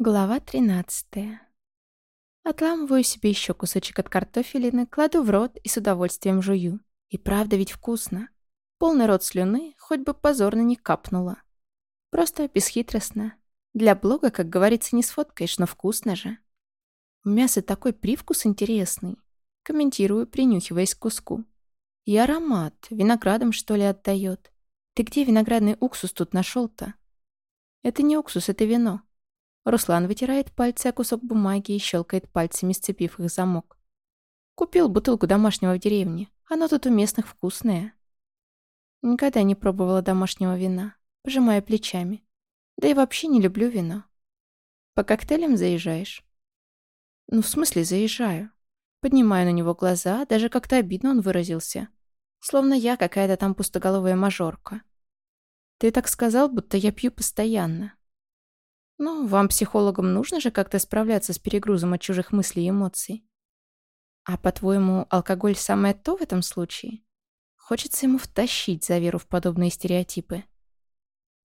Глава 13. Отламываю себе еще кусочек от картофелины, кладу в рот и с удовольствием жую. И правда ведь вкусно. Полный рот слюны, хоть бы позорно не капнуло. Просто бесхитростно. Для блога, как говорится, не сфоткаешь, но вкусно же. У мяса такой привкус интересный. Комментирую, принюхиваясь к куску. И аромат. Виноградом, что ли, отдает. Ты где виноградный уксус тут нашел-то? Это не уксус, это вино. Руслан вытирает пальцы о кусок бумаги и щелкает пальцами, сцепив их замок. Купил бутылку домашнего в деревне. Оно тут у местных вкусное. Никогда не пробовала домашнего вина. Пожимая плечами. Да и вообще не люблю вино. По коктейлям заезжаешь? Ну, в смысле, заезжаю. Поднимаю на него глаза, даже как-то обидно он выразился. Словно я какая-то там пустоголовая мажорка. Ты так сказал, будто я пью постоянно. Ну, вам, психологам, нужно же как-то справляться с перегрузом от чужих мыслей и эмоций. А по-твоему, алкоголь самое то в этом случае? Хочется ему втащить за веру в подобные стереотипы.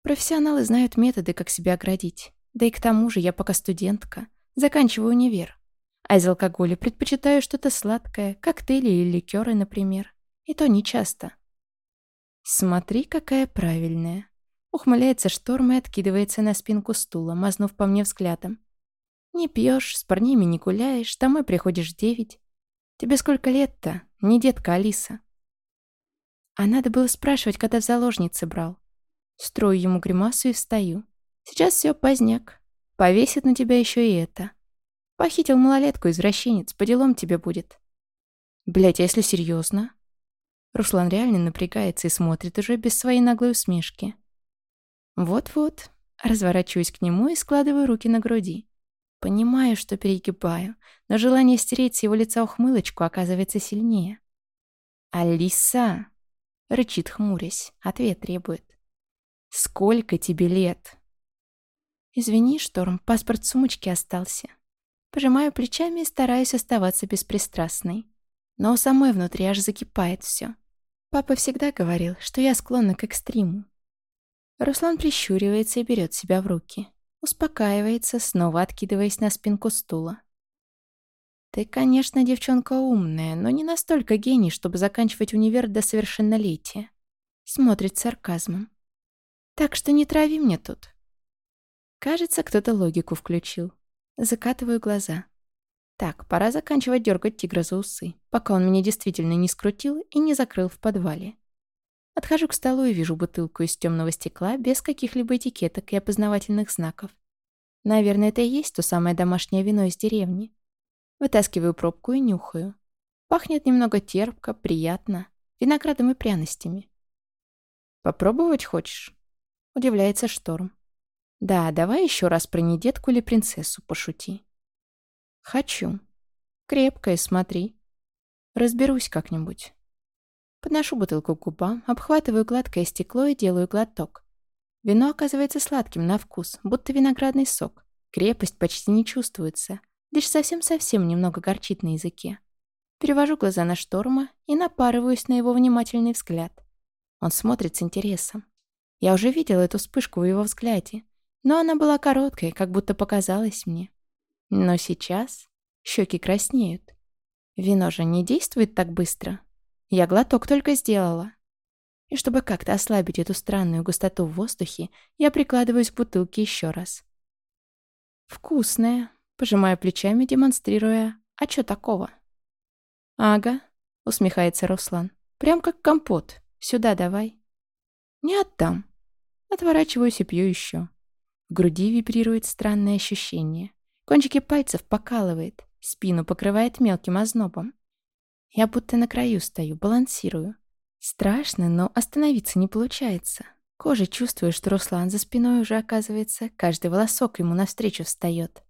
Профессионалы знают методы, как себя оградить. Да и к тому же я пока студентка, заканчиваю универ. А из алкоголя предпочитаю что-то сладкое, коктейли или ликеры, например. И то не часто. Смотри, какая правильная. Ухмыляется шторм и откидывается на спинку стула, мазнув по мне взглядом. «Не пьешь, с парнями не гуляешь, домой приходишь в девять. Тебе сколько лет-то? Не детка Алиса». А надо было спрашивать, когда в заложнице брал. Строю ему гримасу и встаю. Сейчас все поздняк. Повесит на тебя еще и это. Похитил малолетку, извращенец, по делам тебе будет. Блять, а если серьезно? Руслан реально напрягается и смотрит уже без своей наглой усмешки. Вот-вот. Разворачиваюсь к нему и складываю руки на груди. Понимаю, что перегибаю, но желание стереть с его лица ухмылочку оказывается сильнее. «Алиса!» — рычит, хмурясь. Ответ требует. «Сколько тебе лет?» «Извини, Шторм, паспорт в сумочке остался». Пожимаю плечами и стараюсь оставаться беспристрастной. Но у самой внутри аж закипает все. Папа всегда говорил, что я склонна к экстриму. Руслан прищуривается и берет себя в руки. Успокаивается, снова откидываясь на спинку стула. «Ты, конечно, девчонка умная, но не настолько гений, чтобы заканчивать универ до совершеннолетия». Смотрит с сарказмом. «Так что не трави мне тут». Кажется, кто-то логику включил. Закатываю глаза. Так, пора заканчивать дергать тигра за усы, пока он меня действительно не скрутил и не закрыл в подвале. Отхожу к столу и вижу бутылку из темного стекла без каких-либо этикеток и опознавательных знаков. Наверное, это и есть то самое домашнее вино из деревни. Вытаскиваю пробку и нюхаю. Пахнет немного терпко, приятно, виноградом и пряностями. «Попробовать хочешь?» — удивляется Шторм. «Да, давай еще раз про недетку или принцессу пошути». «Хочу. Крепкое, смотри. Разберусь как-нибудь». Подношу бутылку к губам, обхватываю гладкое стекло и делаю глоток. Вино оказывается сладким на вкус, будто виноградный сок. Крепость почти не чувствуется, лишь совсем-совсем немного горчит на языке. Перевожу глаза на шторма и напарываюсь на его внимательный взгляд. Он смотрит с интересом. Я уже видела эту вспышку в его взгляде, но она была короткой, как будто показалась мне. Но сейчас щеки краснеют. Вино же не действует так быстро. Я глоток только сделала. И чтобы как-то ослабить эту странную густоту в воздухе, я прикладываюсь к бутылке еще раз. «Вкусная», — пожимаю плечами, демонстрируя. «А чё такого?» «Ага», — усмехается Руслан. «Прям как компот. Сюда давай». «Не отдам». Отворачиваюсь и пью еще. В груди вибрирует странное ощущение. Кончики пальцев покалывает, спину покрывает мелким ознобом. Я будто на краю стою, балансирую. Страшно, но остановиться не получается. Кожей чувствую, что Руслан за спиной уже оказывается, каждый волосок ему навстречу встает.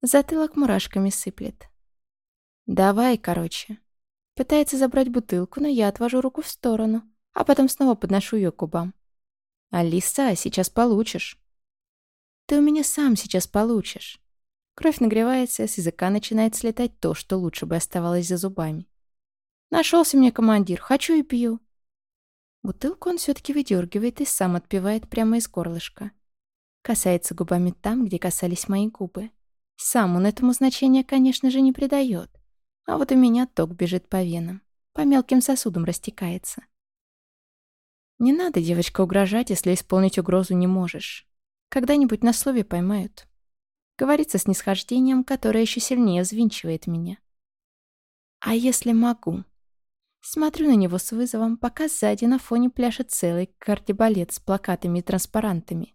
Затылок мурашками сыплет. «Давай, короче». Пытается забрать бутылку, но я отвожу руку в сторону, а потом снова подношу ее к губам. «Алиса, сейчас получишь». «Ты у меня сам сейчас получишь». Кровь нагревается, с языка начинает слетать то, что лучше бы оставалось за зубами. Нашелся мне командир, хочу и пью. Бутылку он все-таки выдергивает и сам отпивает прямо из горлышка. Касается губами там, где касались мои губы. Сам он этому значения, конечно же, не придает. А вот у меня ток бежит по венам. По мелким сосудам растекается. Не надо, девочка, угрожать, если исполнить угрозу не можешь. Когда-нибудь на слове поймают. Говорится с нисхождением, которое еще сильнее взвинчивает меня. А если могу? Смотрю на него с вызовом, пока сзади на фоне пляшет целый кардебалет с плакатами и транспарантами.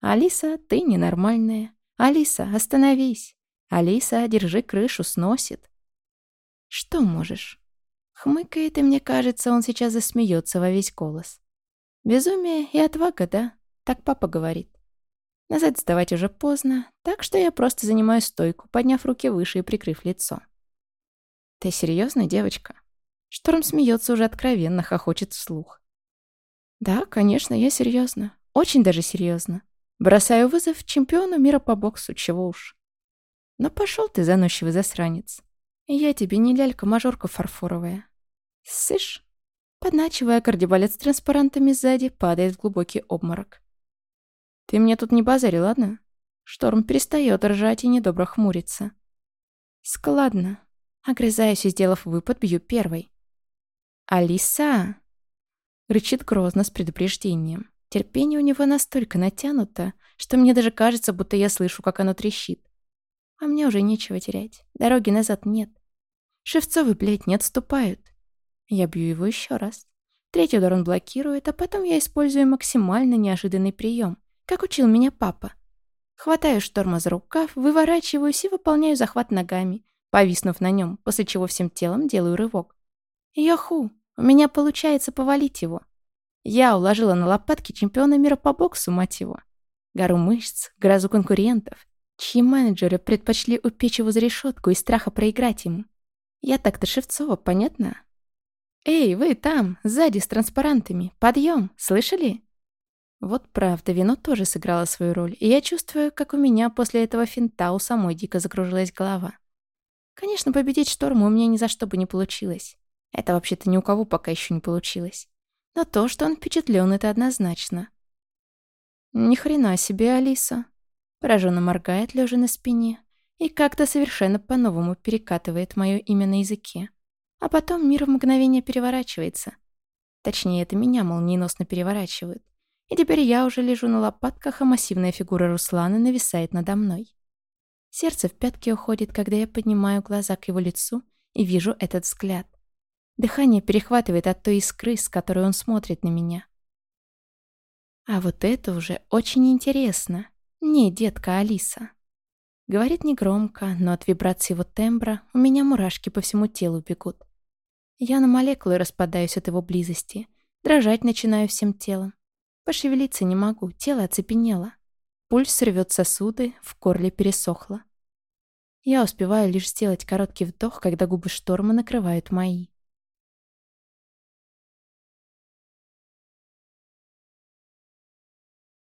«Алиса, ты ненормальная. Алиса, остановись. Алиса, держи крышу, сносит». «Что можешь?» Хмыкает, и мне кажется, он сейчас засмеется во весь голос. Безумие и отвага, да? Так папа говорит. Назад сдавать уже поздно, так что я просто занимаю стойку, подняв руки выше и прикрыв лицо. «Ты серьезно, девочка?» Шторм смеется уже откровенно, хохочет вслух. «Да, конечно, я серьезно. Очень даже серьезно. Бросаю вызов чемпиону мира по боксу, чего уж. Но пошел ты, заносчивый засранец. Я тебе не лялька-мажорка фарфоровая. Сышь?» Подначивая кардебалет с транспарантами сзади, падает в глубокий обморок. «Ты мне тут не базари, ладно?» Шторм перестает ржать и недобро хмурится. «Складно». Огрызаюсь и, сделав выпад, бью первой. «Алиса!» Рычит грозно с предупреждением. Терпение у него настолько натянуто, что мне даже кажется, будто я слышу, как оно трещит. А мне уже нечего терять. Дороги назад нет. Шевцовы, блядь, не отступают. Я бью его еще раз. Третий удар он блокирует, а потом я использую максимально неожиданный прием, как учил меня папа. Хватаю шторма за рукав, выворачиваюсь и выполняю захват ногами, повиснув на нем, после чего всем телом делаю рывок. Яху, у меня получается повалить его. Я уложила на лопатки чемпиона мира по боксу, мать его. Гору мышц, грозу конкурентов, чьи менеджеры предпочли упечь его за решетку из страха проиграть ему. Я так-то Шевцова, понятно? «Эй, вы там, сзади с транспарантами! Подъем! Слышали?» Вот правда, вино тоже сыграло свою роль, и я чувствую, как у меня после этого финта у самой дико закружилась голова. Конечно, победить шторма у меня ни за что бы не получилось. Это вообще-то ни у кого пока еще не получилось. Но то, что он впечатлен, это однозначно. Ни хрена себе, Алиса. Пораженно моргает, лежа на спине, и как-то совершенно по-новому перекатывает мое имя на языке. А потом мир в мгновение переворачивается. Точнее, это меня молниеносно переворачивают. И теперь я уже лежу на лопатках, а массивная фигура Руслана нависает надо мной. Сердце в пятки уходит, когда я поднимаю глаза к его лицу и вижу этот взгляд. Дыхание перехватывает от той искры, с которой он смотрит на меня. А вот это уже очень интересно. Не, детка Алиса. Говорит негромко, но от вибрации его тембра у меня мурашки по всему телу бегут. Я на молекулы распадаюсь от его близости. Дрожать начинаю всем телом. Пошевелиться не могу, тело оцепенело. Пульс рвет сосуды, в горле пересохло. Я успеваю лишь сделать короткий вдох, когда губы шторма накрывают мои.